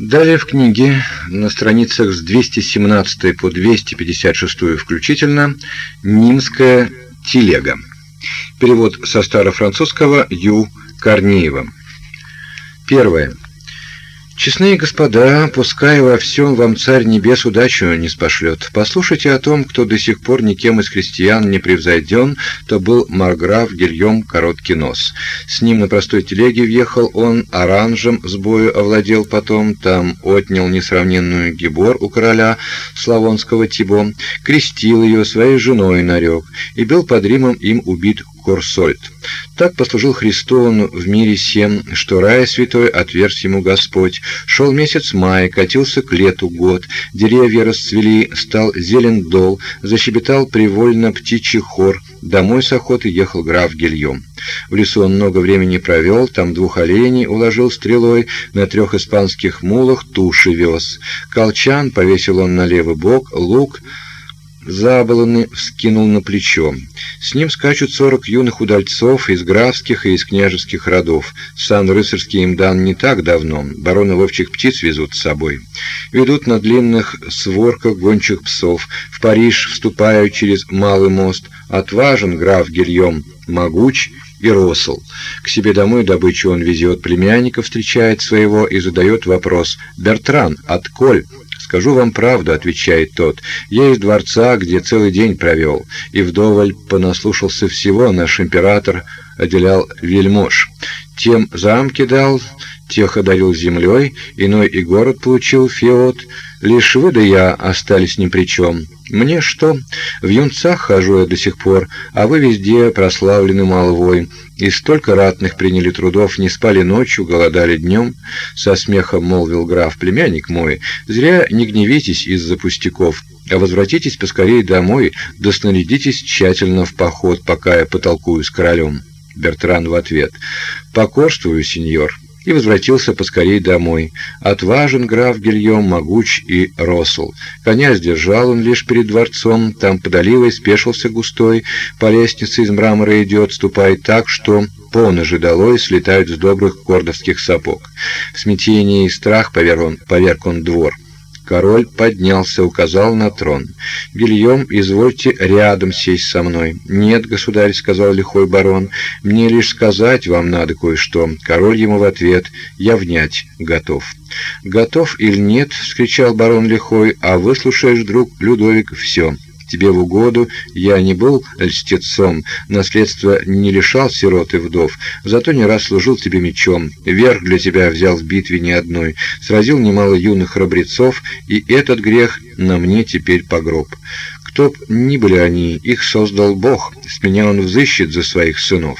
Далее в книге на страницах с 217 по 256 включительно «Нимская телега». Перевод со старофранцузского Ю. Корнеева. Первое. Честные господа, пускай во всем вам Царь Небес удачу не спошлет. Послушайте о том, кто до сих пор никем из христиан не превзойден, то был марграф Гильем Короткий Нос. С ним на простой телеге въехал он, оранжем с бою овладел потом, там отнял несравненную гибор у короля славонского Тибо, крестил ее своей женой нарек, и был под Римом им убит Корсольд. Так послужил Христу в мире всем, что рай святой отверз ему Господь. Шел месяц мая, катился к лету год, деревья расцвели, стал зелен дол, защебетал привольно птичий хор. Домой с охоты ехал граф Гильем. В лесу он много времени провел, там двух оленей уложил стрелой, на трех испанских мулах туши вез. Колчан повесил он на левый бок, лук — заболоны вскинул на плечо. С ним скачут сорок юных удальцов из графских и из княжеских родов. Сан рыцарский им дан не так давно. Бароны ловчих птиц везут с собой. Ведут на длинных сворках гончих псов. В Париж вступают через Малый мост. Отважен граф Гильем, могуч и росл. К себе домой добычу он везет, племянника встречает своего и задает вопрос «Бертран, отколь?» «Скажу вам правду», — отвечает тот. «Я из дворца, где целый день провел, и вдоволь понаслушался всего наш император отделял вельмож. Тем замки дал, тех одарил землей, иной и город получил феод, лишь вы да я остались ни при чем. Мне что? В юнцах хожу я до сих пор, а вы везде прославлены молвой. И столько ратных приняли трудов, не спали ночью, голодали днем. Со смехом молвил граф, племянник мой, зря не гневитесь из-за пустяков, а возвратитесь поскорее домой, да снарядитесь тщательно в поход, пока я потолкую с королем. Бертран в ответ. «Покорствую, сеньор» и возвратился поскорей домой. Отважен граф Гильем, могуч и росл. Коня сдержал он лишь перед дворцом, там подоливой спешился густой, по лестнице из мрамора идет, ступает так, что поножи долой слетают с добрых кордовских сапог. В смятении и страх поверг он, поверг он двор. Король поднялся, указал на трон. «Гильем, извольте рядом сесть со мной». «Нет, государь», — сказал лихой барон, — «мне лишь сказать вам надо кое-что». Король ему в ответ «Я внять готов». «Готов или нет?» — вскричал барон лихой, — «а выслушаешь, друг Людовик, все» тебе в угоду, я не был льстецом, наследство не лишал сирот и вдов, зато не раз служил тебе мечом, верх для тебя взял в битве не одной, сразил немало юных храбрецов, и этот грех на мне теперь погроб. Кто б ни были они, их создал Бог, с меня он взыщет за своих сынов.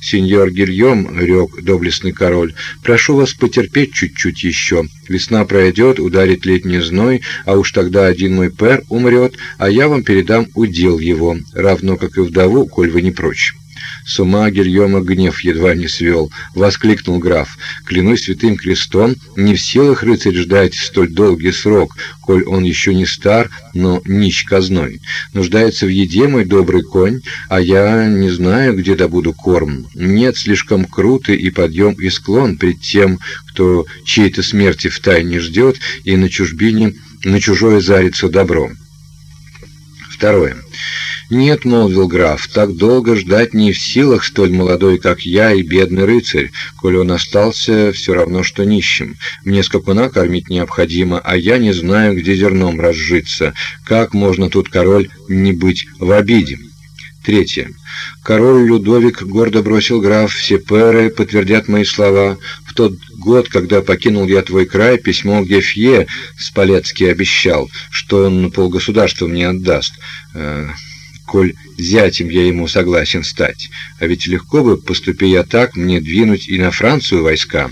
«Сеньор Гильем», — рёк доблестный король, — «прошу вас потерпеть чуть-чуть еще. Весна пройдет, ударит летний зной, а уж тогда один мой пер умрет, а я вам передам удел его, равно как и вдову, коль вы не прочь». С ума Гильома гнев едва не свел. Воскликнул граф. «Клянусь святым крестом, не в силах рыцарь ждать столь долгий срок, коль он еще не стар, но нищ казной. Нуждается в еде мой добрый конь, а я не знаю, где добуду корм. Нет, слишком крутый и подъем и склон пред тем, кто чьей-то смерти втайне ждет и на чужбине на чужое зарится добром». Второе. «Нет», — молвил граф, — «так долго ждать не в силах столь молодой, как я, и бедный рыцарь, коли он остался все равно, что нищим. Мне скакуна кормить необходимо, а я не знаю, где зерном разжиться. Как можно тут, король, не быть в обиде?» Третье. Король Людовик гордо бросил граф, все перы подтвердят мои слова. В тот год, когда покинул я твой край, письмо Гефье Спалецкий обещал, что он полгосударства мне отдаст. Коль зятем я ему согласен стать. А ведь легко бы, поступи я так, мне двинуть и на Францию войска.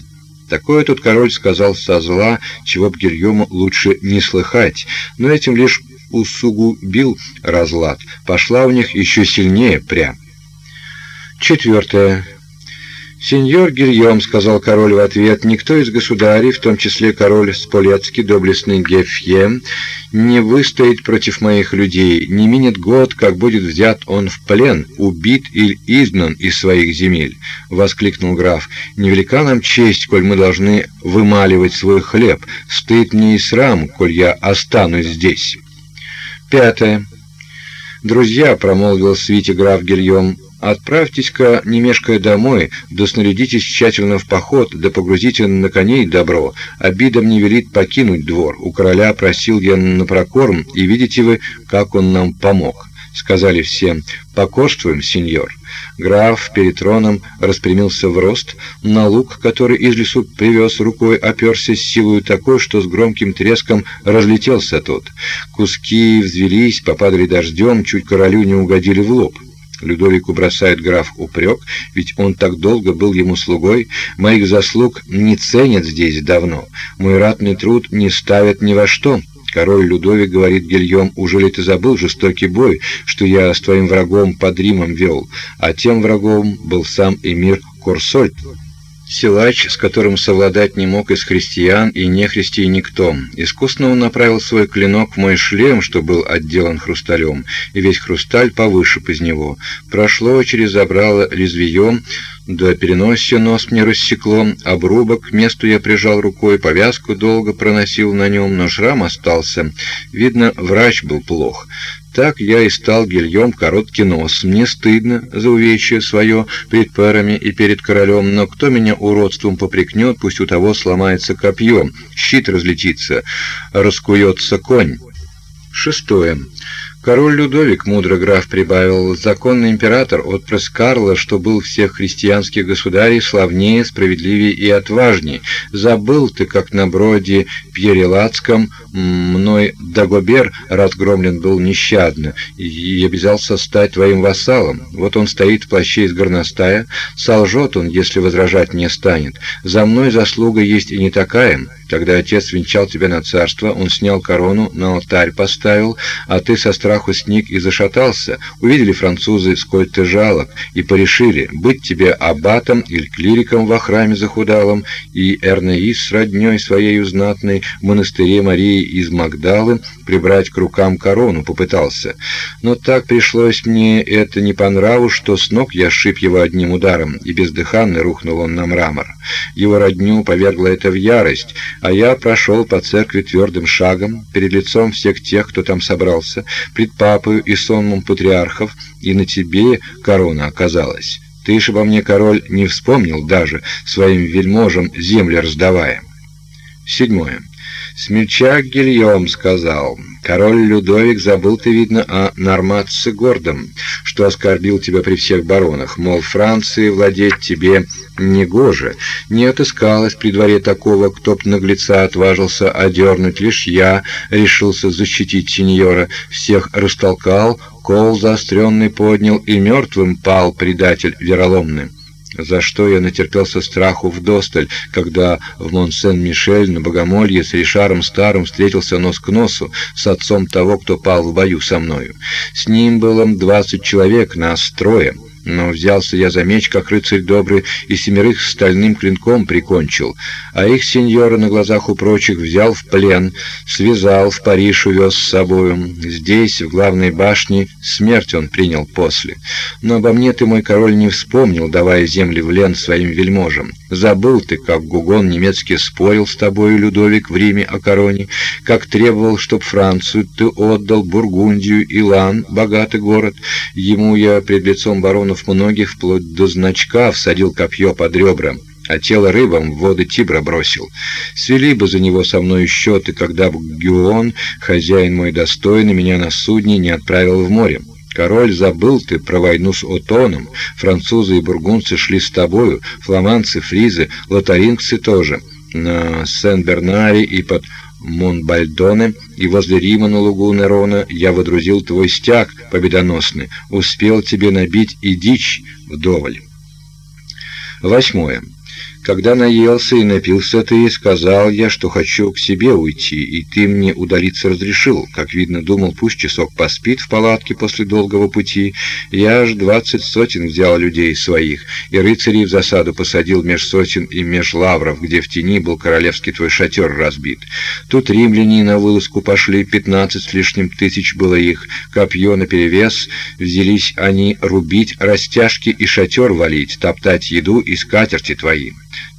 Такое тут король сказал со зла, чего б Гильому лучше не слыхать, но этим лишь усугубил разлад. Пошла у них еще сильнее прям. Четвертое. «Сеньор Гильем», — сказал король в ответ, — «никто из государей, в том числе король Сполецкий, доблестный Гефье, не выстоит против моих людей, не минет год, как будет взят он в плен, убит или изгнан из своих земель», — воскликнул граф. «Невелика нам честь, коль мы должны вымаливать свой хлеб, стыд мне и срам, коль я останусь здесь». Пятое. «Друзья», — промолвил свите граф Гильем, — Отправьтесь-ка, не мешкая домой, да снарядитесь тщательно в поход, да погрузите на коней добро. Обидом не велит покинуть двор. У короля просил я на прокорм, и видите вы, как он нам помог. Сказали всем, покорствуем, сеньор. Граф перед троном распрямился в рост, на лук, который из лесу привез рукой, оперся с силой такой, что с громким треском разлетелся тот. Куски взвелись, попадали дождем, чуть королю не угодили в лоб. Людовику бросает граф упрек, ведь он так долго был ему слугой, моих заслуг не ценят здесь давно, мой ратный труд не ставят ни во что. Король Людовик говорит Гильем, уже ли ты забыл жестокий бой, что я с твоим врагом под Римом вел, а тем врагом был сам эмир Корсольд. Силач, с которым совладать не мог из христиан и нехристий никто. Искусно он направил свой клинок в мой шлем, что был отделан хрусталем, и весь хрусталь повышиб из него. Прошло через забрало лезвием, до переносе нос мне рассекло, обрубок к месту я прижал рукой, повязку долго проносил на нем, но шрам остался. Видно, врач был плох. Так я и стал гильем короткий нос. Мне стыдно за увечье свое перед парами и перед королем, но кто меня уродством попрекнет, пусть у того сломается копье, щит разлетится, раскуется конь. Шестое. Король Людовик, мудро граф прибавил, законный император, отпрыск Карла, что был всех христианских государей славнее, справедливее и отважнее. Забыл ты, как на броде Пьерелацком мной Дагобер разгромлен был нещадно и обязался стать твоим вассалом. Вот он стоит в плаще из горностая, солжет он, если возражать не станет. За мной заслуга есть и не такая. Когда отец венчал тебя на царство, он снял корону, на алтарь поставил, а ты со страху сник и зашатался. Увидели французы, сколь ты жалок, и порешили, быть тебе аббатом или клириком во храме захудалом, и Эрнеис с роднёй своей знатной в монастыре Марии из Магдалы прибрать к рукам корону попытался. Но так пришлось мне это не по нраву, что с ног я сшиб его одним ударом, и бездыханно рухнул он на мрамор. Его родню повергло это в ярость, а я прошел по церкви твердым шагом, перед лицом всех тех, кто там собрался, пред папою и сонмом патриархов, и на тебе корона оказалась. Ты ж обо мне, король, не вспомнил даже, своим вельможам земли раздавая. Седьмое. Смельчак Гильем сказал, король Людовик забыл ты, видно, о Норматце гордом, что оскорбил тебя при всех баронах, мол, Франции владеть тебе негоже. Не отыскалось при дворе такого, кто б наглеца отважился одернуть, лишь я решился защитить сеньора, всех растолкал, кол заостренный поднял, и мертвым пал предатель вероломный за что я натерпелся страху вдосталь, когда в Монсен-Мишель на Богомолье с Ришаром Старым встретился нос к носу с отцом того, кто пал в бою со мною. С ним было двадцать человек, нас трое. Но взялся я за меч, как рыцарь добрый, и семерых стальным клинком прикончил, а их сеньора на глазах у прочих взял в плен, связал, в Париж увез с собою. Здесь, в главной башне, смерть он принял после. Но обо мне ты, мой король, не вспомнил, давая земли в лен своим вельможам. Забыл ты, как Гугон немецкий спорил с тобою, Людовик, в Риме о короне, как требовал, чтоб Францию ты отдал, Бургундию, Илан, богатый город. Ему я пред лицом барона баронов многих вплоть до значка всадил копье под ребра, а тело рыбам в воды Тибра бросил. Свели бы за него со мной счеты, когда бы Гюон, хозяин мой достойный, меня на судне не отправил в море. Король, забыл ты про войну с Отоном. Французы и бургундцы шли с тобою, фламандцы, фризы, лотарингцы тоже. На Сен-Бернаре и под Монбальдоне и возле Рима на лугу Нерона я водрузил твой стяг победоносный, успел тебе набить и дичь вдоволь. Восьмое. Когда наелся и напился ты, сказал я, что хочу к себе уйти, и ты мне удалиться разрешил. Как видно, думал, пусть часок поспит в палатке после долгого пути. Я аж двадцать сотен взял людей своих, и рыцарей в засаду посадил меж сотен и меж лавров, где в тени был королевский твой шатер разбит. Тут римляне на вылазку пошли, пятнадцать с лишним тысяч было их, копье наперевес, взялись они рубить растяжки и шатер валить, топтать еду и скатерти твои.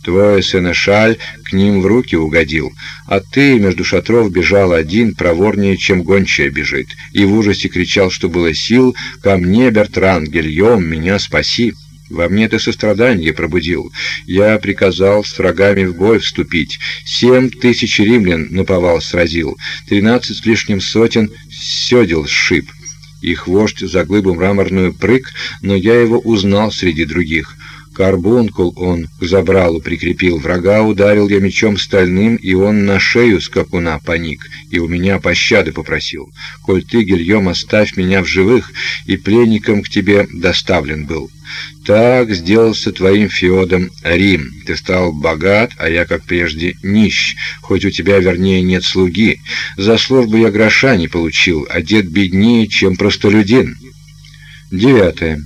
Твой сенешаль к ним в руки угодил, а ты между шатров бежал один, проворнее, чем гончая бежит, и в ужасе кричал, что было сил, «Ко мне, Бертран, Гильем, меня спаси!» Во мне ты сострадание пробудил. Я приказал с врагами в бой вступить. Семь тысяч римлян наповал сразил. Тринадцать с лишним сотен седел сшиб. Их вождь за глыбу мраморную прыг, но я его узнал среди других. Карбункул он к забралу прикрепил, врага ударил я мечом стальным, и он на шею скакуна поник, и у меня пощады попросил. Коль ты, Гильем, оставь меня в живых, и пленником к тебе доставлен был. Так сделался твоим феодом Рим. Ты стал богат, а я, как прежде, нищ, хоть у тебя, вернее, нет слуги. За службу я гроша не получил, одет беднее, чем простолюдин. Девятое.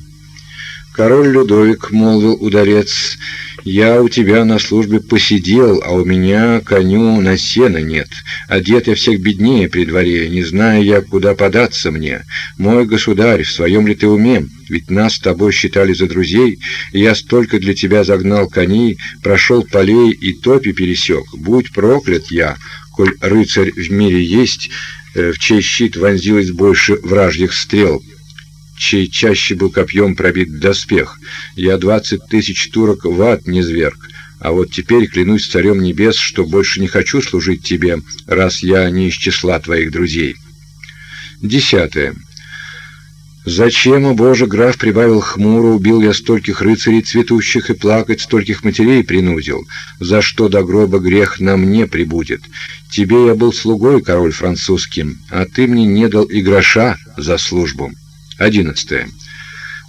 Король Людовик, молвил ударец, я у тебя на службе посидел, а у меня коню на сено нет. Одет я всех беднее при дворе, не знаю я, куда податься мне. Мой государь, в своем ли ты уме? Ведь нас с тобой считали за друзей, и я столько для тебя загнал коней, прошел полей и топи пересек. Будь проклят я, коль рыцарь в мире есть, э, в чей щит вонзилось больше вражьих стрел» чей чаще был копьем пробит доспех. Я двадцать тысяч турок в ад не зверг. А вот теперь клянусь царем небес, что больше не хочу служить тебе, раз я не из числа твоих друзей. Десятое. Зачем, о Боже, граф прибавил хмуро, убил я стольких рыцарей цветущих и плакать стольких матерей принудил? За что до гроба грех на мне прибудет? Тебе я был слугой, король французским, а ты мне не дал и гроша за службу. 11.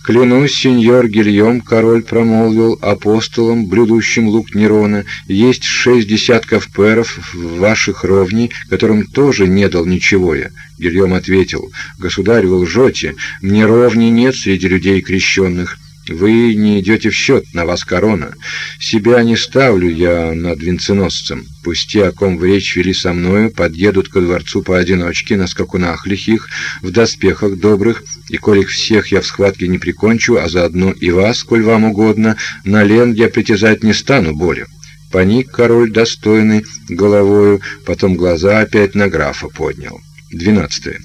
«Клянусь, сеньор Гильем, — король промолвил апостолом, блюдущим лук Нерона, — есть шесть десятков перов в ваших ровней, которым тоже не дал ничего я». Гильем ответил, «Государь, вы лжете, мне ровней нет среди людей крещенных». Вы не идете в счет, на вас корона. Себя не ставлю я над венценосцем. Пусть те, о ком вы речь вели со мною, подъедут ко дворцу поодиночке, на скакунах лихих, в доспехах добрых, и коль их всех я в схватке не прикончу, а заодно и вас, коль вам угодно, на лен я притязать не стану более». Паник король достойный головою, потом глаза опять на графа поднял. Двенадцатое.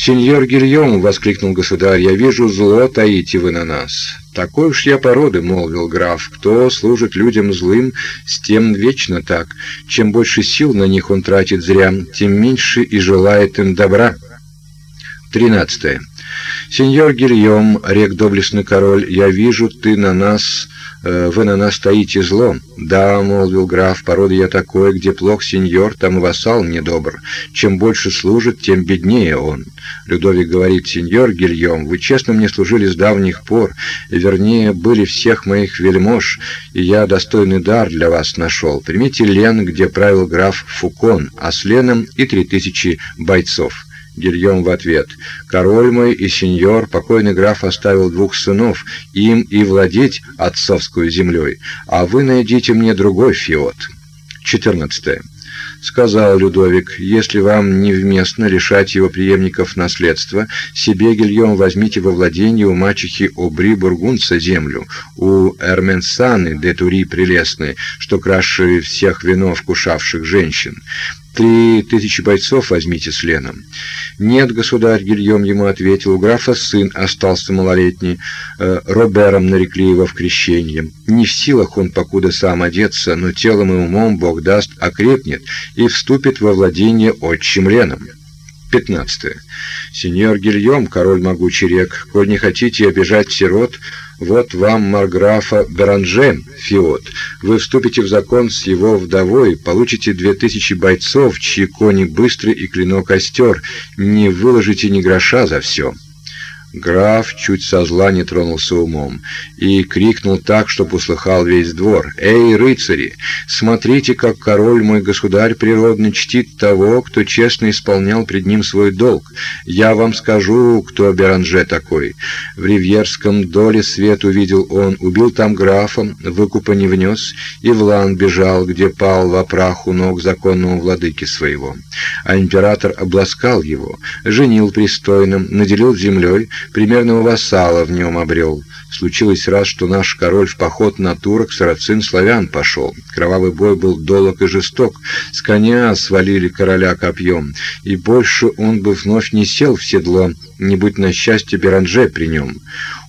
«Сеньор Гильем!» — воскликнул государь. «Я вижу, зло таите вы на нас». «Такой уж я породы», — молвил граф. «Кто служит людям злым, с тем вечно так. Чем больше сил на них он тратит зря, тем меньше и желает им добра». Тринадцатое. «Сеньор Гильем, — рек доблестный король, — я вижу, ты на нас Э, вы на нас стоите злом. Да, молвил граф, порода я такой, где плох сеньор, там и вассал недобр. Чем больше служит, тем беднее он. Людовик говорит, сеньор Гильем, вы честно мне служили с давних пор, и, вернее, были всех моих вельмож, и я достойный дар для вас нашел. Примите Лен, где правил граф Фукон, а с Леном и три тысячи бойцов. Гильем в ответ. «Король мой и сеньор, покойный граф оставил двух сынов, им и владеть отцовскую землей, а вы найдите мне другой фиот». 14. Сказал Людовик, если вам невместно лишать его преемников наследства, себе, Гильем, возьмите во владение у мачехи Обри Бургунца землю, у Эрменсаны де Тури прелестной, что краше всех винов кушавших женщин. Три тысячи бойцов возьмите с Леном. Нет, государь Гильем ему ответил, у графа сын остался малолетний, э, Робером нарекли его в крещение. Не в силах он покуда сам одеться, но телом и умом Бог даст окрепнет и вступит во владение отчим Леном. 15. Сеньор Гильем, король могучий рек, коль не хотите обижать сирот, вот вам марграфа Беранже, Фиот. Вы вступите в закон с его вдовой, получите две тысячи бойцов, чьи кони быстры и клинок остер, не выложите ни гроша за все. Граф чуть со зла не тронулся умом и крикнул так, чтобы услыхал весь двор. «Эй, рыцари, смотрите, как король мой государь природно чтит того, кто честно исполнял пред ним свой долг. Я вам скажу, кто Беранже такой. В Ривьерском доле свет увидел он, убил там графа, выкупа не внес, и в Лан бежал, где пал во праху ног законного владыки своего. А император обласкал его, женил пристойным, наделил землей, примерного вассала в нем обрел. Случилось раз, что наш король в поход на турок сарацин славян пошел. Кровавый бой был долог и жесток. С коня свалили короля копьем, и больше он бы вновь не сел в седло, не будь на счастье Беранже при нем.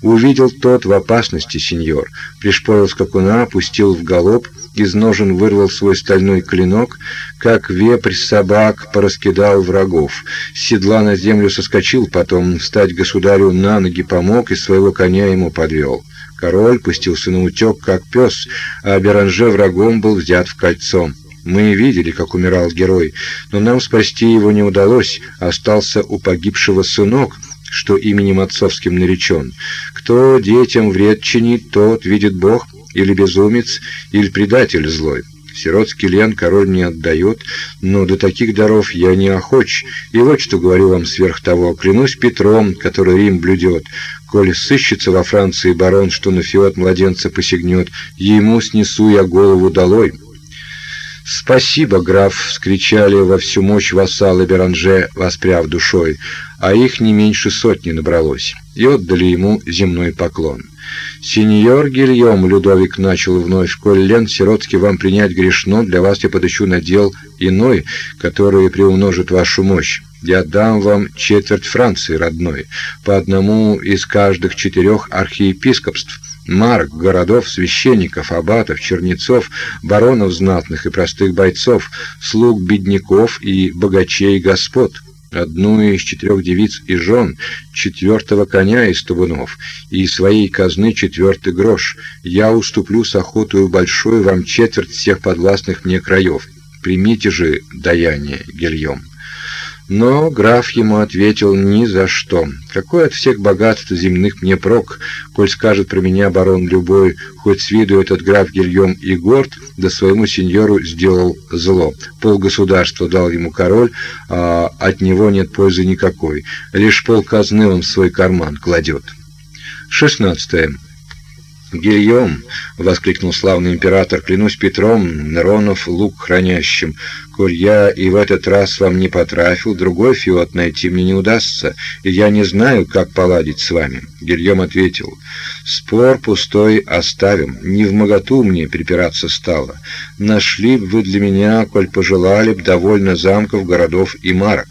Увидел тот в опасности сеньор, пришпорил скакуна, пустил в галоп, из ножен вырвал свой стальной клинок, как вепрь собак пораскидал врагов. С седла на землю соскочил, потом встать государю на ноги помог и своего коня ему подвел. Король пустился на утек, как пес, а Беранже врагом был взят в кольцо. Мы видели, как умирал герой, но нам спасти его не удалось, остался у погибшего сынок, что именем отцовским наречен. Кто детям вред чинит, тот видит Бог, или безумец, или предатель злой. Сиротский лен король не отдает, но до таких даров я не охоч. И вот что говорю вам сверх того, клянусь Петром, который Рим блюдет, коли сыщется во Франции барон, что на фиот младенца посягнет, ему снесу я голову долой». «Спасибо, граф!» — вскричали во всю мощь вассалы Беранже, воспряв душой, а их не меньше сотни набралось, и отдали ему земной поклон. «Сеньор Гильем», — Людовик начал вновь, — «коль лен сиротски вам принять грешно, для вас я подыщу надел иной, который приумножит вашу мощь. Я дам вам четверть Франции родной, по одному из каждых четырех архиепископств» марк, городов, священников, аббатов, чернецов, баронов знатных и простых бойцов, слуг бедняков и богачей господ, одну из четырех девиц и жен, четвертого коня из табунов, и своей казны четвертый грош. Я уступлю с охотою большой вам четверть всех подвластных мне краев. Примите же даяние, Гильем. Но граф ему ответил ни за что. Какой от всех богатств земных мне прок, коль скажет про меня барон любой, хоть с виду этот граф Гильем и горд, да своему сеньору сделал зло. Пол государства дал ему король, а от него нет пользы никакой. Лишь пол казны он в свой карман кладет. Шестнадцатое. «Гильем!» — воскликнул славный император. «Клянусь Петром, Неронов лук хранящим. Коль я и в этот раз вам не потрафил, другой фиот найти мне не удастся, и я не знаю, как поладить с вами». Гильем ответил. «Спор пустой оставим. Не в моготу мне припираться стало. Нашли б вы для меня, коль пожелали б, довольно замков, городов и марок.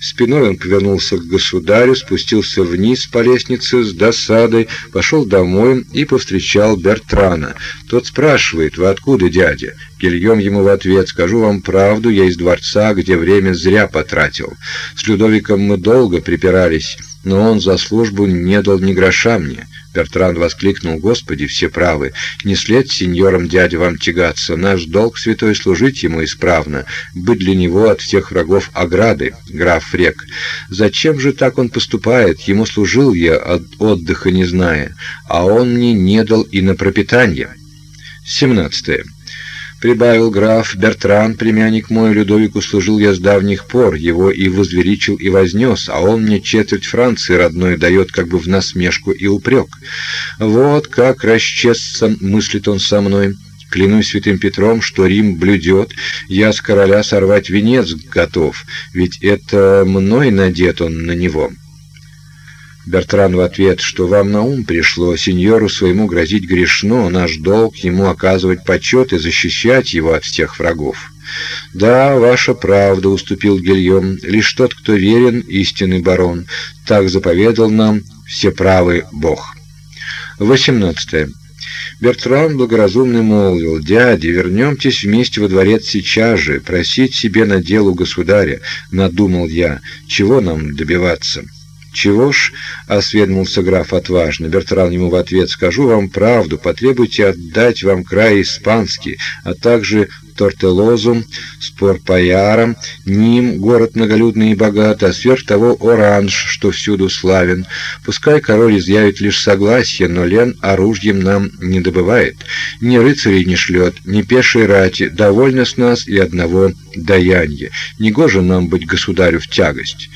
Спиной он повернулся к государю, спустился вниз по лестнице с досадой, пошел домой и повстречал Бертрана. Тот спрашивает, «Вы откуда, дядя?» Гильем ему в ответ, «Скажу вам правду, я из дворца, где время зря потратил. С Людовиком мы долго припирались, но он за службу не дал ни гроша мне». Бертран воскликнул, «Господи, все правы, не след сеньором дядя вам тягаться, наш долг святой служить ему исправно, быть для него от всех врагов ограды, граф Фрек. Зачем же так он поступает? Ему служил я, от отдыха не зная, а он мне не дал и на пропитание». 17 прибавил граф Бертран, племянник мой, Людовику служил я с давних пор, его и возвеличил, и вознес, а он мне четверть Франции родной дает как бы в насмешку и упрек. Вот как расчестно мыслит он со мной. Клянусь святым Петром, что Рим блюдет, я с короля сорвать венец готов, ведь это мной надет он на него». Бертран в ответ, что вам на ум пришло, сеньору своему грозить грешно, наш долг ему оказывать почет и защищать его от всех врагов. Да, ваша правда, уступил Гильем, лишь тот, кто верен, истинный барон, так заповедал нам всеправый Бог. 18. Бертран благоразумно молвил, «Дядя, вернемтесь вместе во дворец сейчас же, просить себе на делу государя», — надумал я, «чего нам добиваться?» «Чего ж?» — осведомился граф отважно. Бертран ему в ответ «Скажу вам правду, потребуйте отдать вам край испанский, а также Тортелозу, Спорпаяром, Ним, город многолюдный и богатый, а сверх того Оранж, что всюду славен. Пускай король изъявит лишь согласие, но Лен оружием нам не добывает, ни рыцарей не шлет, ни пешей рати, довольно с нас и одного даяния. Негоже нам быть государю в тягость.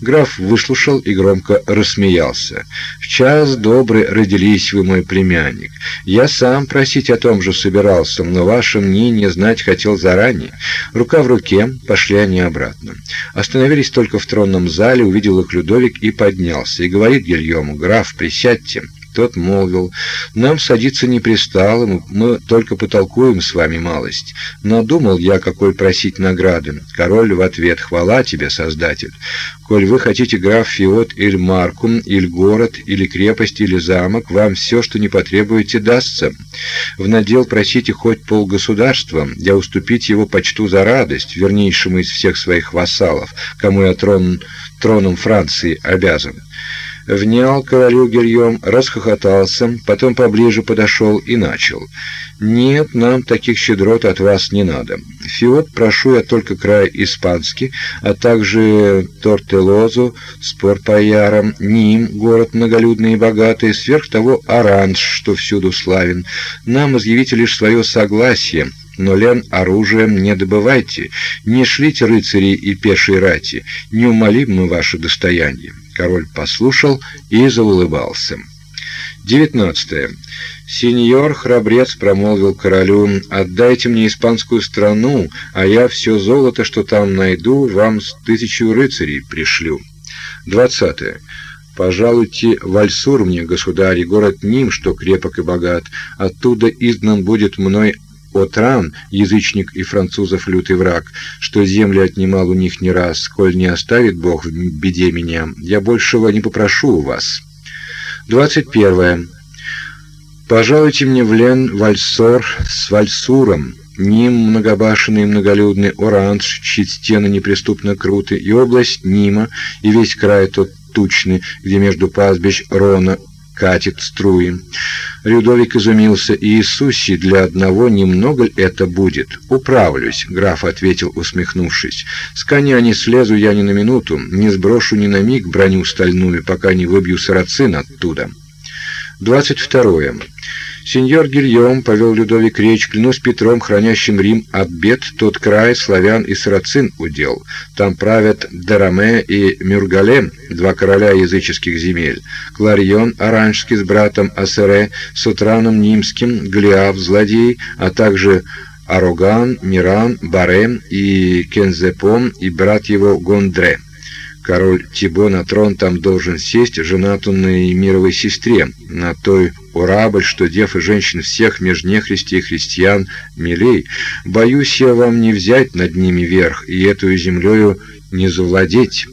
Граф выслушал и громко рассмеялся. В час добрый родились вы, мой племянник. Я сам просить о том же собирался, но ваше мнение знать хотел заранее. Рука в руке, пошли они обратно. Остановились только в тронном зале, увидел их Людовик и поднялся. И говорит Гильому, граф, присядьте. Тот молвил, «Нам садиться не пристало, мы только потолкуем с вами малость». Надумал я, какой просить награды. Король в ответ, «Хвала тебе, Создатель! Коль вы хотите граф Фиот или Маркум, или город, или крепость, или замок, вам все, что не потребуете, дастся. В надел просите хоть полгосударства, я уступить его почту за радость, вернейшему из всех своих вассалов, кому я трон, троном Франции обязан». Внял королю Гильем, расхохотался, потом поближе подошел и начал. «Нет, нам таких щедрот от вас не надо. Фиот прошу я только край испанский, а также Тортелозу с Порпаяром, Ним, город многолюдный и богатый, сверх того Оранж, что всюду славен. Нам изъявите лишь свое согласие». Но лен оружием не добывайте, не шлите рыцарей и пешей рати, не умолим мы ваше достояние. Король послушал и заулыбался. 19. Сеньор храбрец промолвил королю: "Отдайте мне испанскую страну, а я все золото, что там найду, вам с тысячу рыцарей пришлю". 20. Пожалуйте в Альсур мне, государь, город Ним, что крепок и богат. Оттуда изгнан будет мной Отран, язычник и французов лютый враг, что земли отнимал у них не раз, коль не оставит Бог в беде меня, я большего не попрошу у вас. 21. Пожалуйте мне в Лен Вальсор с Вальсуром, Ним многобашенный и многолюдный Оранж, чьи стены неприступно круты, и область Нима, и весь край тот тучный, где между пастбищ Рона катит струи. Людовик изумился. «Иисусе, для одного немного это будет. Управлюсь», — граф ответил, усмехнувшись. «С коня не слезу я ни на минуту, не сброшу ни на миг броню стальную, пока не выбью сарацин оттуда». Двадцать второе. Сеньор Гильем повел Людовик речь, клянусь Петром, хранящим Рим от бед, тот край славян и сарацин удел. Там правят Дараме и Мюргале, два короля языческих земель. Кларион Оранжский с братом Асере, с Утраном Нимским, Глиав, злодей, а также Ароган, Миран, Барем и Кензепом и брат его Гондре. Король Тибо на трон там должен сесть, женат он на мировой сестре, на той урабль, что дев и женщин всех меж нехристи и христиан милей. Боюсь я вам не взять над ними верх, и эту землею не завладеть».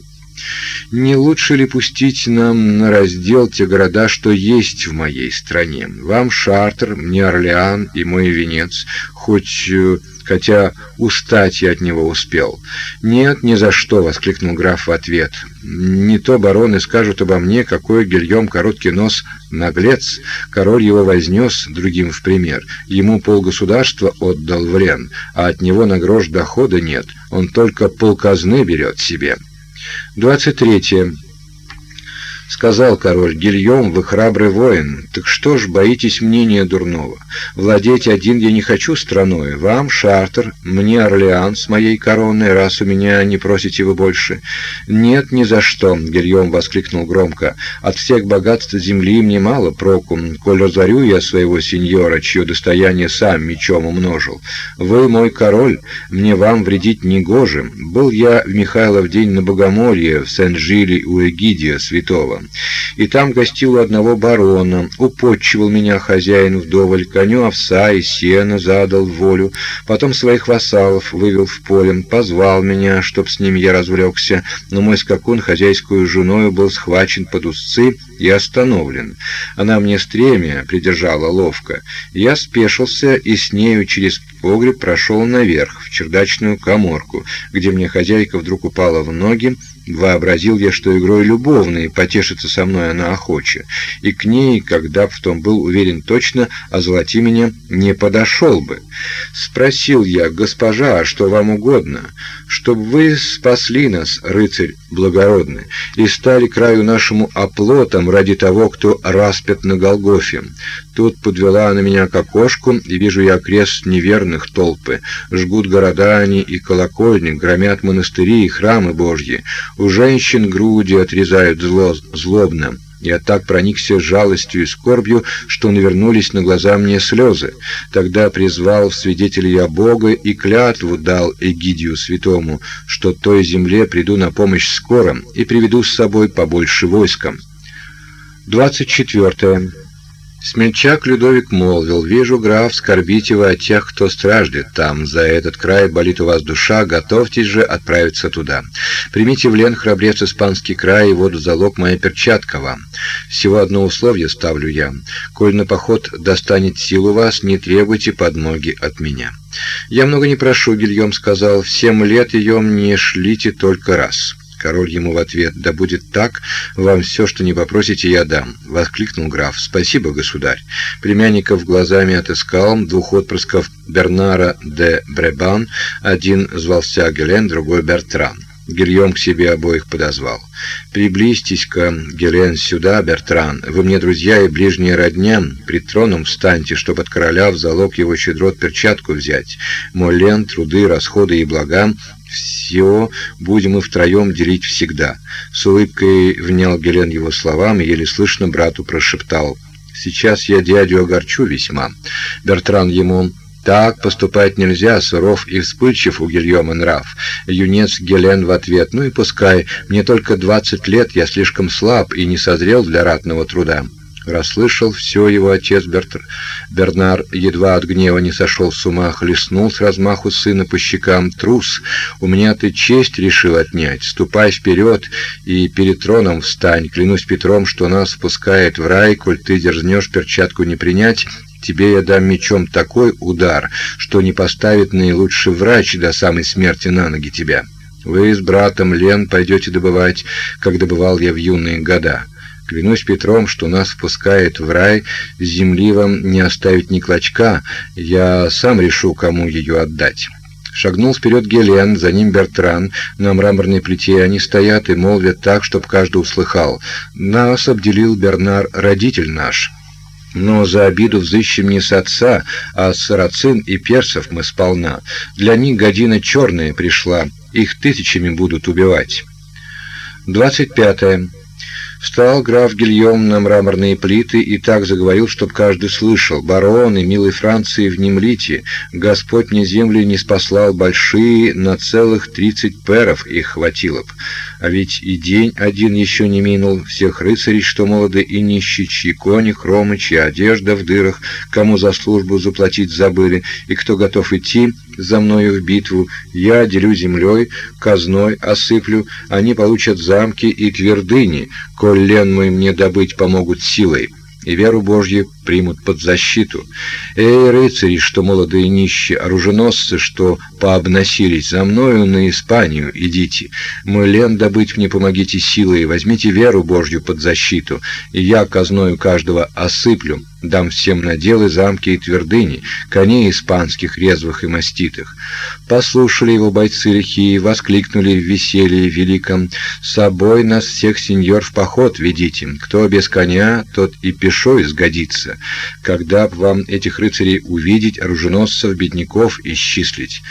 Не лучше ли пустить нам на раздел те города, что есть в моей стране? Вам Шартер, мне Орлеан и мой венец, хоть э, хотя устать я от него успел. Нет, ни за что, воскликнул граф в ответ. Не то бароны скажут обо мне, какой Гильем короткий нос наглец. Король его вознес другим в пример. Ему полгосударства отдал в лен, а от него на грош дохода нет. Он только полказны берет себе. 23. Сказал король, Гильем, вы храбрый воин, так что ж боитесь мнения дурного? Владеть один я не хочу страной, вам Шартер, мне Орлеан с моей короной, раз у меня не просите вы больше. Нет, ни за что, Гильем воскликнул громко, от всех богатств земли мне мало проку, коль разорю я своего сеньора, чье достояние сам мечом умножил. Вы мой король, мне вам вредить не гоже. Был я в Михайлов день на Богомолье, в Сен-Жиле у Эгидия святого. И там гостил у одного барона, употчевал меня хозяин вдоволь, коню овса и сена задал волю, потом своих вассалов вывел в поле, позвал меня, чтоб с ним я развлекся, но мой скакун хозяйскую женою был схвачен под узцы и остановлен. Она мне стремя придержала ловко. Я спешился и с нею через погреб, прошел наверх, в чердачную коморку, где мне хозяйка вдруг упала в ноги, Вообразил я, что игрой любовной потешится со мной она охоча, и к ней, когда в том был уверен точно, озолоти меня не подошел бы. Спросил я, госпожа, а что вам угодно? Чтоб вы спасли нас, рыцарь благородный, и стали краю нашему оплотом ради того, кто распят на Голгофе. Тут подвела она меня к окошку, и вижу я крест неверных толпы. Жгут города они и колокольни, громят монастыри и храмы Божьи. У женщин груди отрезают зло, злобно. Я так проникся жалостью и скорбью, что навернулись на глаза мне слезы. Тогда призвал в свидетели я Бога и клятву дал Эгидию святому, что той земле приду на помощь скоро и приведу с собой побольше войском. 24. Смельчак Людовик молвил, «Вижу, граф, скорбите вы о тех, кто страждет там. За этот край болит у вас душа, готовьтесь же отправиться туда. Примите в лен, храбрец, испанский край, и воду залог моя перчатка вам. Всего одно условие ставлю я. Коль на поход достанет силу вас, не требуйте подмоги от меня». «Я много не прошу», — Гильем сказал, — «семь лет ее мне шлите только раз». Король ему в ответ: "Да будет так, вам все, что не попросите, я дам", воскликнул граф. "Спасибо, государь". Племянников глазами отыскал, двух отпрысков Бернара де Бребан, один звался Гелен, другой Бертран. Гильем к себе обоих подозвал. «Приблизьтесь-ка, Гелен, сюда, Бертран. Вы мне друзья и ближние родня. Пред троном встаньте, чтоб от короля в залог его щедрот перчатку взять. Мой лен, труды, расходы и блага все будем мы втроем делить всегда. С улыбкой внял Гелен его словам и еле слышно брату прошептал. Сейчас я дядю огорчу весьма. Бертран ему так поступать нельзя, суров и вспыльчив у Гильома нрав. Юнец Гелен в ответ: "Ну и пускай, мне только двадцать лет, я слишком слаб и не созрел для ратного труда". Расслышал все его отец Бертр. Бернар едва от гнева не сошел с ума, хлестнул с размаху сына по щекам. «Трус, у меня ты честь решил отнять. Ступай вперед и перед троном встань. Клянусь Петром, что нас впускает в рай, коль ты дерзнешь перчатку не принять, тебе я дам мечом такой удар, что не поставит наилучший врач до самой смерти на ноги тебя. Вы с братом Лен пойдете добывать, как добывал я в юные года». Клянусь Петром, что нас впускает в рай, земли вам не оставить ни клочка, я сам решу, кому ее отдать». Шагнул вперед Гелен, за ним Бертран. На мраморной плите они стоят и молвят так, чтоб каждый услыхал. Нас обделил Бернар, родитель наш. Но за обиду взыщем не с отца, а с сарацин и персов мы сполна. Для них година черная пришла, их тысячами будут убивать. Двадцать пятое. Встал граф Гильем на мраморные плиты и так заговорил, чтоб каждый слышал. «Бароны, милой Франции, внемлите, Господь мне земли не спаслал большие, на целых тридцать перов их хватило б. А ведь и день один еще не минул, всех рыцарей, что молоды и нищие, чьи кони, хромы, чья одежда в дырах, кому за службу заплатить забыли, и кто готов идти, за мною в битву, я делю землей, казной осыплю, они получат замки и твердыни, коль лен мой мне добыть помогут силой, и веру Божью примут под защиту. Эй, рыцари, что молодые нищие, оруженосцы, что пообносились, за мною на Испанию идите. Мой лен добыть мне помогите силой, возьмите веру Божью под защиту, и я казною каждого осыплю, дам всем наделы, замки и твердыни, коней испанских, резвых и маститых. Послушали его бойцы лихие, воскликнули в веселье великом, «С собой нас всех, сеньор, в поход ведите, кто без коня, тот и пешой сгодится» когда б вам этих рыцарей увидеть, оруженосцев, бедняков исчислить.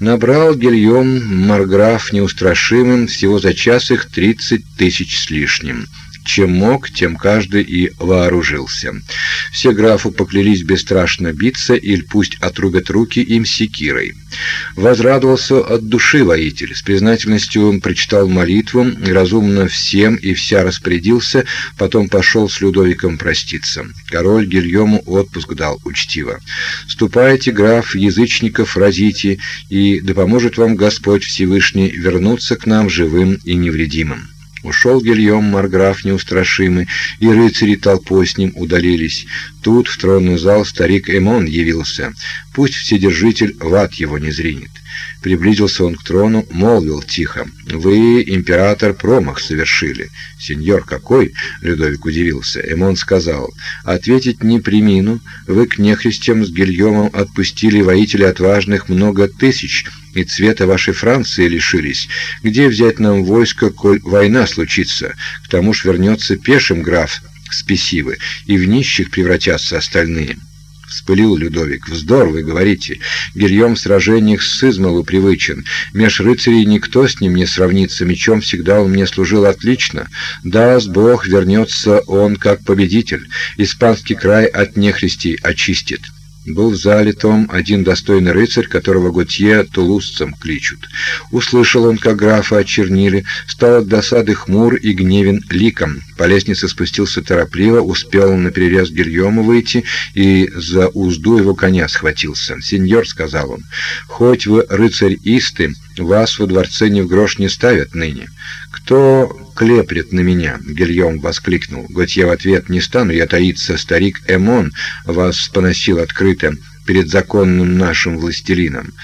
Набрал Гильем Марграф неустрашимым всего за час их тридцать тысяч с лишним. Чем мог, тем каждый и вооружился. Все графу поклялись бесстрашно биться, или пусть отрубят руки им секирой. Возрадовался от души воитель, с признательностью прочитал молитву, разумно всем и вся распорядился, потом пошел с Людовиком проститься. Король Гильому отпуск дал учтиво. «Ступайте, граф, язычников разите, и да поможет вам Господь Всевышний вернуться к нам живым и невредимым». Ушел Гильем Марграф неустрашимый, и рыцари толпой с ним удалились. Тут в тронный зал старик Эмон явился. Пусть Вседержитель в ад его не зринет. Приблизился он к трону, молвил тихо: "Вы, император, промах совершили". "Сеньор, какой?" Людовик удивился. Эмон сказал: "Ответить не примину. Вы к нехристям с Гильомом отпустили воителей отважных много тысяч, и цвета вашей Франции лишились. Где взять нам войско, коль война случится? К тому ж вернется пешим граф спесивый, и в нищих превратятся остальные. Вспылил Людовик. «Вздор, вы говорите. Гильем в сражениях сызмалу привычен. Меж рыцарей никто с ним не сравнится. Мечом всегда он мне служил отлично. Даст Бог, вернется он как победитель. Испанский край от нехристей очистит». Был в зале том один достойный рыцарь, которого Готье тулузцем кличут. Услышал он, как графа очернили, стал от досады хмур и гневен ликом. По лестнице спустился торопливо, успел на перерез Гильома выйти и за узду его коня схватился. «Сеньор», — сказал он, — «хоть вы рыцарь исты, вас во дворце ни в грош не ставят ныне. Кто клеплет на меня?» — Гильем воскликнул. Готье в ответ «Не стану я таиться, старик Эмон вас поносил открыто перед законным нашим властелином.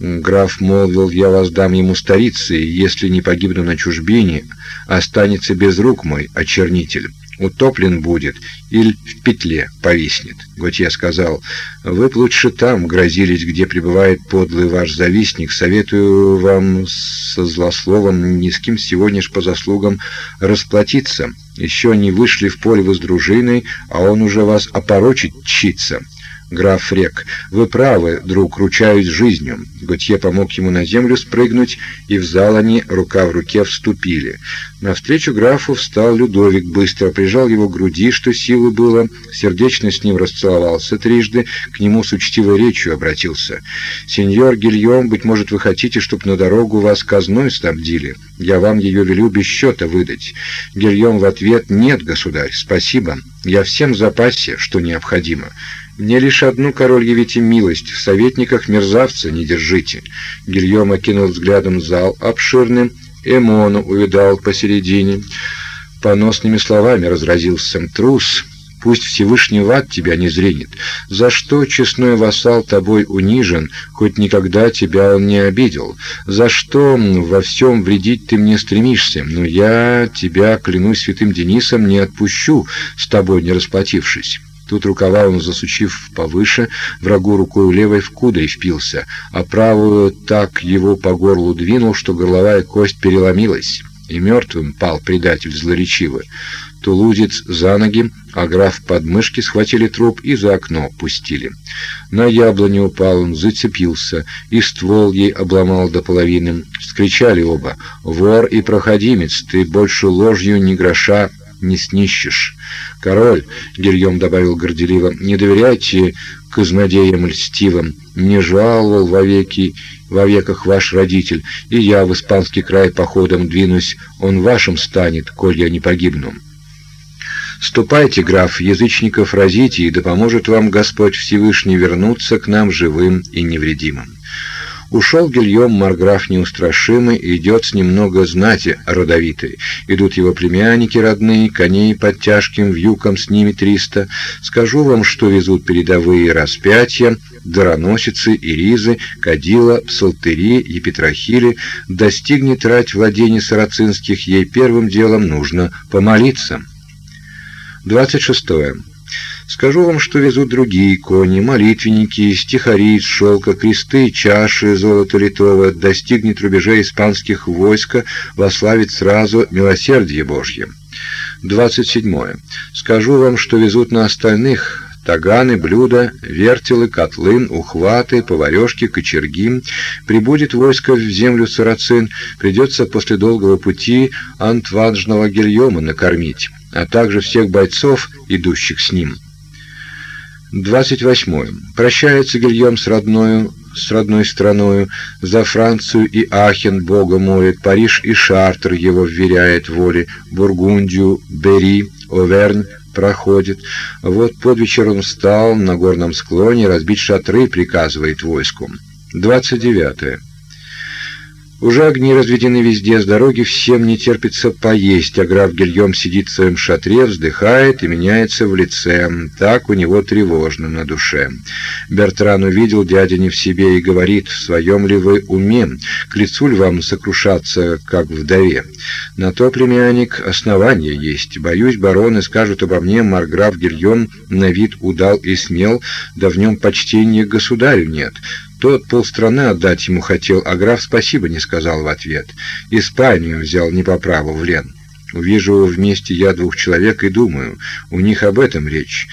Граф молвил, я вас дам ему старицы, если не погибну на чужбине, останется без рук мой очернитель» утоплен будет или в петле повиснет. Готье сказал, вы б лучше там грозились, где пребывает подлый ваш завистник. Советую вам со злословом низким сегодня ж по заслугам расплатиться. Еще не вышли в поле вы с дружиной, а он уже вас опорочить чится. Граф Рек, вы правы, друг, ручаюсь жизнью. Готье помог ему на землю спрыгнуть, и в зал они рука в руке вступили. Навстречу графу встал Людовик, быстро прижал его к груди, что силы было, сердечно с ним расцеловался трижды, к нему с учтивой речью обратился. «Сеньор Гильем, быть может, вы хотите, чтоб на дорогу вас казной снабдили? Я вам ее велю без счета выдать». Гильем в ответ «Нет, государь, спасибо. Я всем в запасе, что необходимо». Мне лишь одну король явите милость, в советниках мерзавца не держите. Гильем окинул взглядом зал обширный, Эмону увидал посередине. Поносными словами разразился трус. Пусть Всевышний в ад тебя не зринет. За что, честной вассал, тобой унижен, хоть никогда тебя он не обидел? За что во всем вредить ты мне стремишься? Но я тебя, клянусь святым Денисом, не отпущу, с тобой не расплатившись. Тут рукава он, засучив повыше, врагу рукой левой в кудри впился, а правую так его по горлу двинул, что горловая кость переломилась. И мертвым пал предатель злоречивый. Тулузец за ноги, а граф под мышки схватили труп и за окно пустили. На яблоню упал он, зацепился, и ствол ей обломал до половины. Скричали оба «Вор и проходимец, ты больше ложью ни гроша не снищешь. Король, Гильем добавил горделиво, не доверяйте к изнадеям льстивым, не жаловал вовеки во веках ваш родитель, и я в испанский край походом двинусь, он вашим станет, коль я не погибну. Ступайте, граф, язычников разите, и да поможет вам Господь Всевышний вернуться к нам живым и невредимым. Ушел Гильем Марграф неустрашимый, идет с ним много знати родовитой. Идут его племянники родные, коней под тяжким вьюком с ними триста. Скажу вам, что везут передовые распятия, дароносицы, иризы, кадила, псалтыри, епитрахили. Достигнет рать владений сарацинских, ей первым делом нужно помолиться. 26. Скажу вам, что везут другие кони, молитвенники, стихари из шелка, кресты, чаши, золото литого, достигнет рубежа испанских войска, вославит сразу милосердие Божье. 27. Скажу вам, что везут на остальных таганы, блюда, вертелы, котлы, ухваты, поварёшки, кочерги. Прибудет войско в землю сарацин, придется после долгого пути антваджного гильома накормить, а также всех бойцов, идущих с ним. 28. Прощается Гильем с родною, с родной страною, за Францию и Ахен Бога молит, Париж и Шартер его вверяет воле, Бургундию, Бери, Овернь проходит. Вот под вечер он встал на горном склоне, разбить шатры приказывает войску. 29. Уже огни разведены везде, с дороги всем не терпится поесть, а граф Гильем сидит в своем шатре, вздыхает и меняется в лице. Так у него тревожно на душе. Бертран увидел дядя не в себе и говорит, в своем ли вы уме, к лицу ли вам сокрушаться, как вдове. На то, племянник, основание есть. Боюсь, бароны скажут обо мне, марграф Гильем на вид удал и смел, да в нем почтения государю нет. Тот полстраны отдать ему хотел, а граф спасибо не сказал в ответ. Испанию взял не по праву в лен. Увижу вместе я двух человек и думаю, у них об этом речь.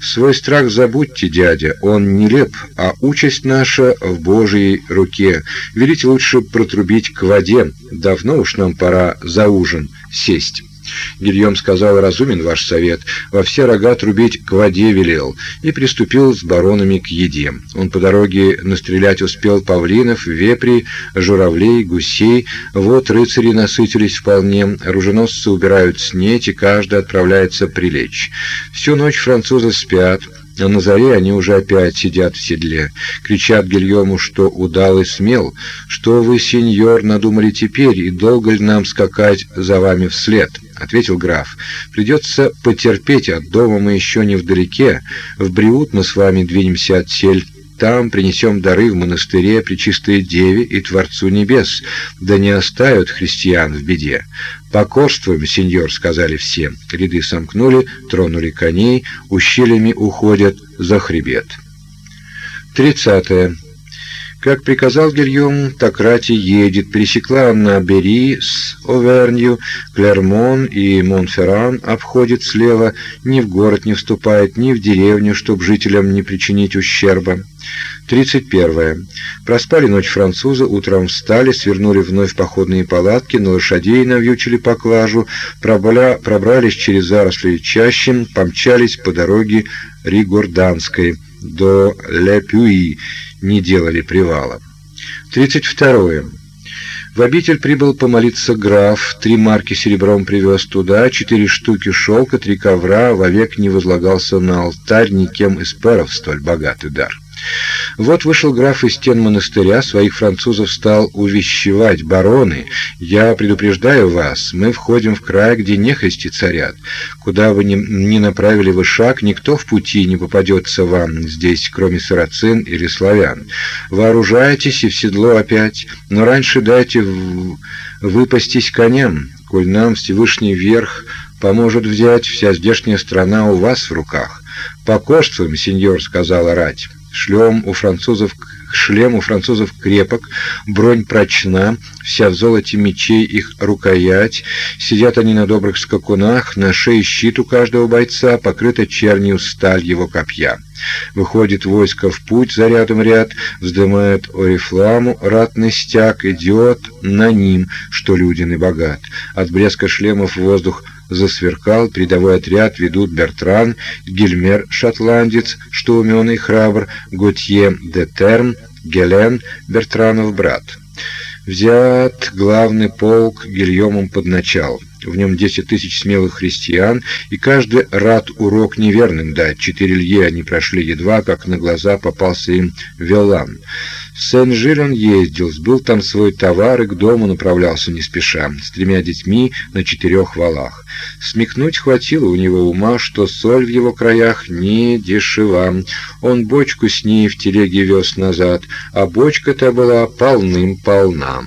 Свой страх забудьте, дядя, он нелеп, а участь наша в Божьей руке. Велите лучше протрубить к воде. Давно уж нам пора за ужин сесть. Гильем сказал, разумен ваш совет, во все рога трубить к воде велел, и приступил с баронами к еде. Он по дороге настрелять успел павлинов, вепри, журавлей, гусей. Вот рыцари насытились вполне, оруженосцы убирают снеть, и каждый отправляется прилечь. Всю ночь французы спят, а на заре они уже опять сидят в седле, кричат Гильому, что удал и смел, что вы, сеньор, надумали теперь, и долго ли нам скакать за вами вслед? Ответил граф. Придется потерпеть, от дома мы еще не вдалеке. В Бриут мы с вами двинемся от сель. Там принесем дары в монастыре Пречистой Деве и Творцу Небес, да не оставят христиан в беде. «Покорствуем, сеньор», — сказали все. Ряды сомкнули, тронули коней, ущельями уходят за хребет. Тридцатое. Как приказал Гильем, так рати едет. Пересекла на Бери с Овернью, Клермон и Монферран обходит слева, ни в город не вступает, ни в деревню, чтоб жителям не причинить ущерба. 31. Проспали ночь французы, утром встали, свернули вновь походные палатки, на лошадей навьючили поклажу, проболя, пробрались через заросли чащин, помчались по дороге Ригорданской до Ле-Пюи, не делали привала. 32. В обитель прибыл помолиться граф, три марки серебром привез туда, четыре штуки шелка, три ковра, вовек не возлагался на алтарь никем из перов столь богатый дар. Вот вышел граф из стен монастыря, своих французов стал увещевать. «Бароны, я предупреждаю вас, мы входим в край, где нехости царят. Куда вы ни, ни направили вы шаг, никто в пути не попадется вам здесь, кроме сарацин или славян. Вооружайтесь и в седло опять, но раньше дайте выпастись коням, коль нам Всевышний Верх поможет взять, вся здешняя страна у вас в руках. «Покорствуем, сеньор», — сказала рать. Шлем у французов шлем у французов крепок, бронь прочна, вся в золоте мечей их рукоять. Сидят они на добрых скакунах, на шее щит у каждого бойца, покрыта чернью сталь его копья. Выходит войско в путь за рядом ряд, вздымает орифламу, ратный стяг идет на ним, что люден и богат. От блеска шлемов воздух засверкал, передовой отряд ведут Бертран, Гильмер шотландец, что умен и храбр, Готье де Терн, Гелен, Бертранов брат. Взят главный полк Гильомом под начал. В нем десять тысяч смелых христиан, и каждый рад урок неверным дать. Четыре лье они прошли едва, как на глаза попался им Велан. В Сен-Жиль он ездил, сбыл там свой товар и к дому направлялся не спеша, с тремя детьми на четырех валах. Смекнуть хватило у него ума, что соль в его краях не дешева. Он бочку с ней в телеге вез назад, а бочка-то была полным-полна.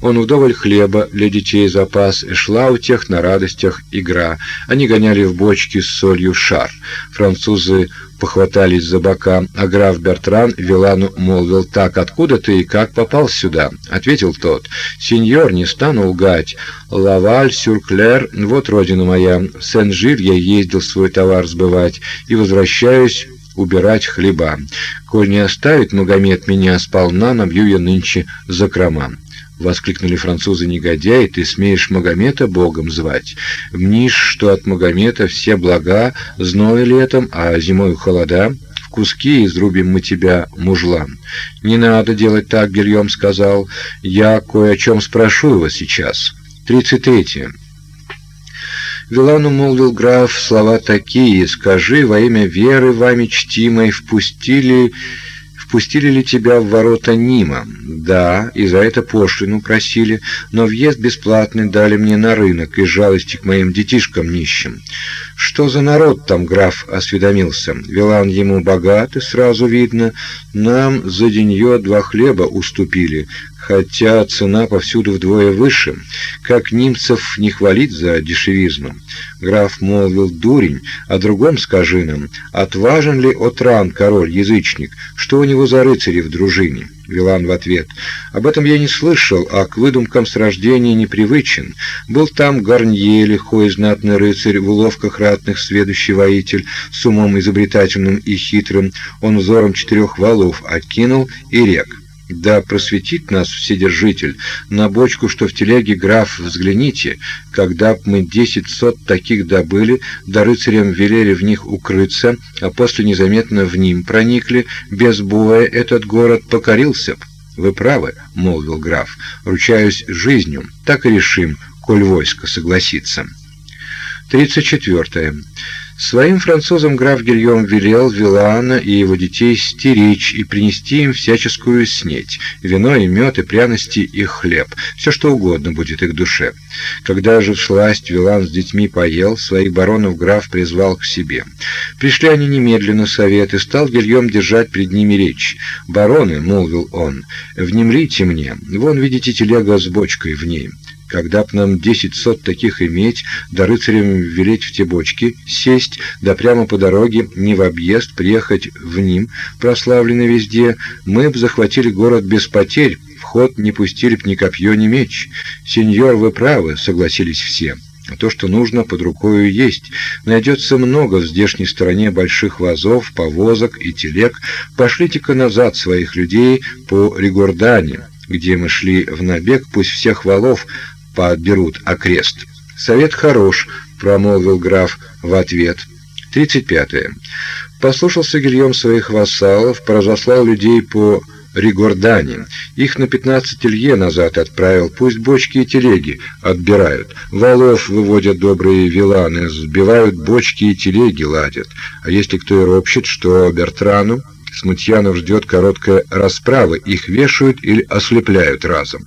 Он вдоволь хлеба для детей запас, и шла у тех на радостях игра. Они гоняли в бочке с солью шар. Французы похватались за бока, а граф Бертран Вилану молвил так, «Откуда ты и как попал сюда?» Ответил тот, «Сеньор, не стану лгать. Лаваль, Сюрклер, вот родина моя. В Сен-Жиль я ездил свой товар сбывать и возвращаюсь убирать хлеба. Коль не оставит Магомед меня сполна, набью я нынче закрома. Воскликнули французы негодяи, ты смеешь Магомета богом звать? Мнишь, что от Магомета все блага, зной летом, а зимой холода? В куски изрубим мы тебя, мужлан. Не надо делать так, Гильем сказал. Я кое о чем спрошу его сейчас. Тридцать третье. Вилану молвил граф слова такие: "Скажи во имя веры вами чтимой, впустили впустили ли тебя в ворота Нима? Да, и за это пошлину просили, но въезд бесплатный дали мне на рынок из жалости к моим детишкам нищим. Что за народ там, граф осведомился? Вилан ему богатый, сразу видно. Нам за денье два хлеба уступили, хотя цена повсюду вдвое выше. Как немцев не хвалить за дешевизмом? Граф молвил дурень, а другом скажи нам, отважен ли Отран, король-язычник, что у него за рыцари в дружине? Вилан в ответ, об этом я не слышал, а к выдумкам с рождения непривычен. Был там Гарнье, лихой знатный рыцарь, в уловках ратных сведущий воитель, с умом изобретательным и хитрым, он взором четырех валов окинул и рек. Да просветит нас Вседержитель, на бочку, что в телеге, граф, взгляните, когда б мы десять сот таких добыли, да рыцарям велели в них укрыться, а после незаметно в ним проникли, без боя этот город покорился б. Вы правы, молвил граф, ручаюсь жизнью, так и решим, коль войско согласится. Тридцать четвертое. Своим французам граф Гильем велел Вилана и его детей стеречь и принести им всяческую снеть, вино и мед, и пряности, и хлеб, все что угодно будет их душе. Когда же всласть Вилан с детьми поел, своих баронов граф призвал к себе. Пришли они немедленно совет, и стал Гильем держать пред ними речь. «Бароны», — молвил он, — «внемлите мне, вон видите телега с бочкой в ней». Когда б нам десять сот таких иметь, да рыцарям велеть в те бочки, сесть, да прямо по дороге, не в объезд, приехать в ним, прославленный везде, мы б захватили город без потерь, в ход не пустили б ни копье, ни меч. Сеньор, вы правы, согласились все. А то, что нужно, под рукою есть. Найдется много в здешней стороне больших вазов, повозок и телег. Пошлите-ка назад своих людей по Ригордане, где мы шли в набег, пусть всех валов подберут окрест. Совет хорош, промолвил граф в ответ. 35. -е. Послушался Гильем своих вассалов, поразослал людей по Ригордане. Их на 15 лье назад отправил, пусть бочки и телеги отбирают. Валов выводят добрые виланы, сбивают бочки и телеги ладят. А если кто и ропщет, что Бертрану, Смутьянов ждет короткая расправа, их вешают или ослепляют разом.